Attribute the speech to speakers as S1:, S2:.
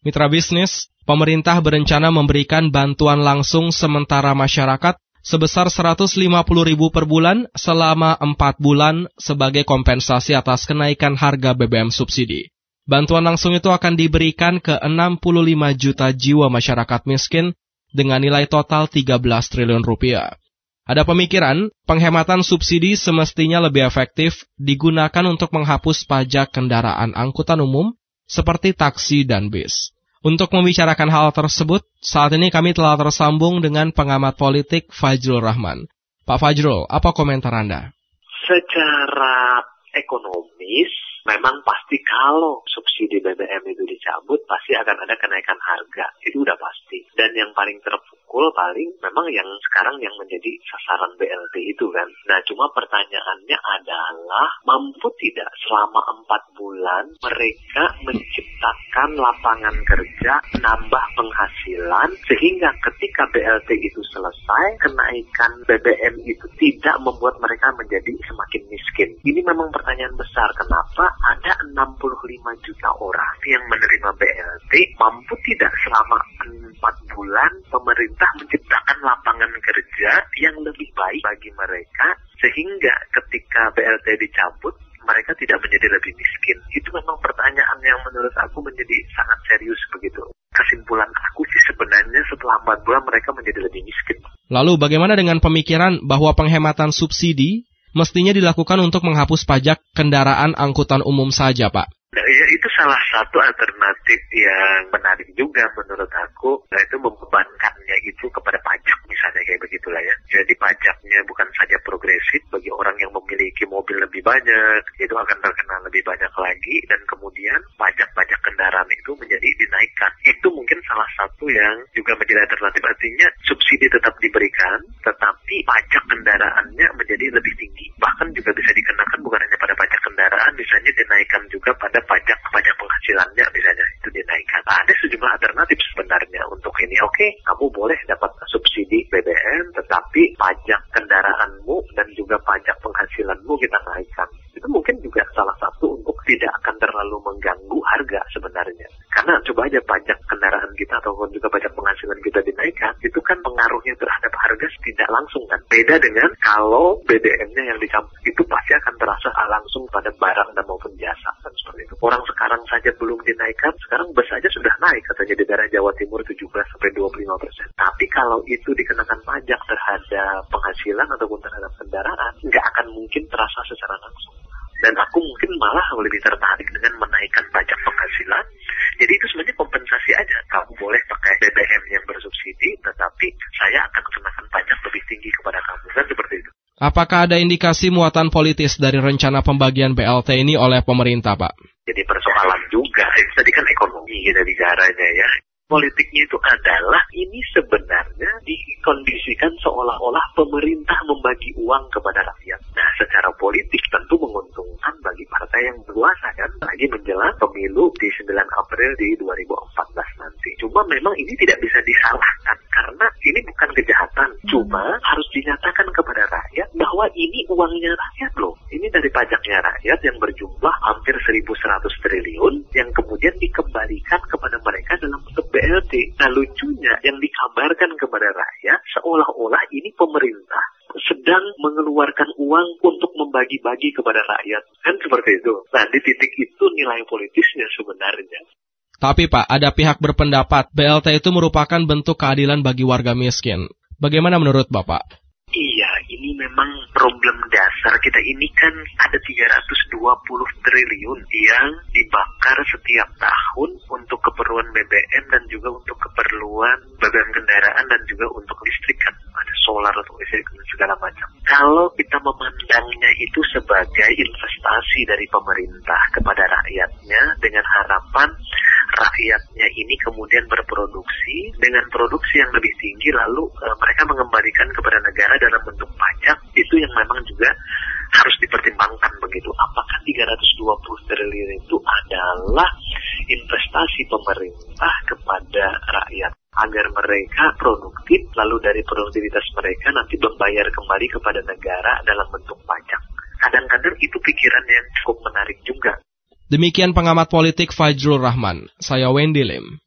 S1: Mitra bisnis, pemerintah berencana memberikan bantuan langsung sementara masyarakat sebesar 150 ribu per bulan selama 4 bulan sebagai kompensasi atas kenaikan harga BBM subsidi. Bantuan langsung itu akan diberikan ke 65 juta jiwa masyarakat miskin dengan nilai total 13 triliun rupiah. Ada pemikiran, penghematan subsidi semestinya lebih efektif digunakan untuk menghapus pajak kendaraan angkutan umum seperti taksi dan bis. Untuk membicarakan hal tersebut, saat ini kami telah tersambung dengan pengamat politik Fajrul Rahman. Pak Fajrul, apa komentar Anda?
S2: Secara ekonomis, memang pasti kalau subsidi BBM itu dicabut, pasti akan ada kenaikan harga. Itu udah pasti. Dan yang paling terpukul pukul paling memang yang sekarang yang menjadi sasaran BLT itu kan. Nah cuma pertanyaannya adalah mampu tidak selama empat bulan mereka menciptakan lapangan kerja, nambah penghasilan sehingga ketika BLT itu selesai kenaikan BBM itu tidak membuat mereka menjadi semakin miskin. Ini memang pertanyaan besar kenapa ada 65 juta orang yang menerima BLT mampu tidak selama empat bulan pemerintah pemerintah menciptakan lapangan kerja yang lebih baik bagi mereka sehingga ketika BLT dicabut mereka tidak menjadi lebih miskin. Itu memang pertanyaan yang menurut aku menjadi sangat serius begitu. Kesimpulan aku sih sebenarnya setelah 4 bulan mereka menjadi lebih miskin.
S1: Lalu bagaimana dengan pemikiran bahwa penghematan subsidi mestinya dilakukan untuk menghapus pajak kendaraan angkutan umum saja, Pak?
S2: Nah, ya itu salah satu alternatif yang menarik juga menurut aku, yaitu membebankannya itu kepada pajak kayak begitulah ya. Jadi pajaknya bukan saja progresif bagi orang yang memiliki mobil lebih banyak, itu akan terkena lebih banyak lagi dan kemudian pajak-pajak kendaraan itu menjadi dinaikkan. Itu mungkin salah satu yang juga menjadi alternatif artinya subsidi tetap diberikan, tetapi pajak kendaraannya menjadi lebih tinggi. Bahkan juga bisa dikenakan bukan hanya pada pajak kendaraan, misalnya dinaikkan juga pada pajak pajak penghasilannya misalnya itu dinaikkan. Nah, ada sejumlah alternatif sebenarnya untuk ini. Oke, okay, kamu boleh dapat subsidi BBM, tetapi pajak kendaraanmu juga pajak penghasilanmu kita naikkan. Itu mungkin juga salah satu untuk tidak akan terlalu mengganggu harga sebenarnya. Karena coba aja pajak kendaraan kita ataupun juga pajak penghasilan kita dinaikkan, itu kan pengaruhnya terhadap harga tidak langsung kan. Beda dengan kalau BBM-nya yang dicampur itu pasti akan terasa langsung pada barang dan maupun jasa. Orang sekarang saja belum dinaikkan, sekarang bus saja sudah naik katanya di daerah Jawa Timur 17 sampai 25 persen. Tapi kalau itu dikenakan pajak terhadap penghasilan ataupun terhadap kendaraan, nggak akan mungkin terasa secara langsung. Dan aku mungkin malah lebih tertarik dengan menaikkan pajak penghasilan. Jadi itu sebenarnya kompensasi aja. Kamu boleh pakai BBM
S1: Apakah ada indikasi muatan politis dari rencana pembagian BLT ini oleh pemerintah, Pak?
S2: Jadi persoalan juga. Tadi kan ekonomi kita bicaranya ya politiknya itu adalah ini sebenarnya dikondisikan seolah-olah pemerintah membagi uang kepada rakyat. Nah, secara politik tentu menguntungkan bagi partai yang berkuasa kan, lagi menjelang pemilu di 9 April di 2014 nanti. Cuma memang ini tidak bisa disalahkan karena ini bukan kejahatan, cuma harus dinyatakan kepada uangnya rakyat loh. Ini dari pajaknya rakyat yang berjumlah hampir 1.100 triliun yang kemudian dikembalikan kepada mereka dalam bentuk BLT. Nah lucunya yang dikabarkan kepada rakyat seolah-olah ini pemerintah sedang mengeluarkan uang untuk membagi-bagi kepada rakyat. Kan seperti itu. Nah di titik itu nilai politisnya sebenarnya.
S1: Tapi Pak, ada pihak berpendapat BLT itu merupakan bentuk keadilan bagi warga miskin. Bagaimana menurut Bapak?
S2: Ini memang problem dasar kita ini kan ada 320 triliun yang dibakar setiap tahun untuk keperluan BBM dan juga untuk keperluan BBM kendaraan dan juga untuk listrik kan ada solar atau listrik dan segala macam. Kalau kita memandangnya itu sebagai investasi dari pemerintah kepada rakyatnya dengan harapan rakyatnya ini kemudian berproduksi dengan produksi yang lebih tinggi lalu e, mereka mengembalikan kepada negara dalam bentuk pajak itu yang memang juga harus dipertimbangkan begitu. Apakah 320 triliun itu adalah investasi pemerintah kepada rakyat agar mereka produktif lalu dari produktivitas mereka nanti membayar kembali kepada negara dalam bentuk pajak. Kadang-kadang itu pikiran yang cukup menarik.
S1: Demikian pengamat politik Fajrul Rahman. Saya Wendy Lim.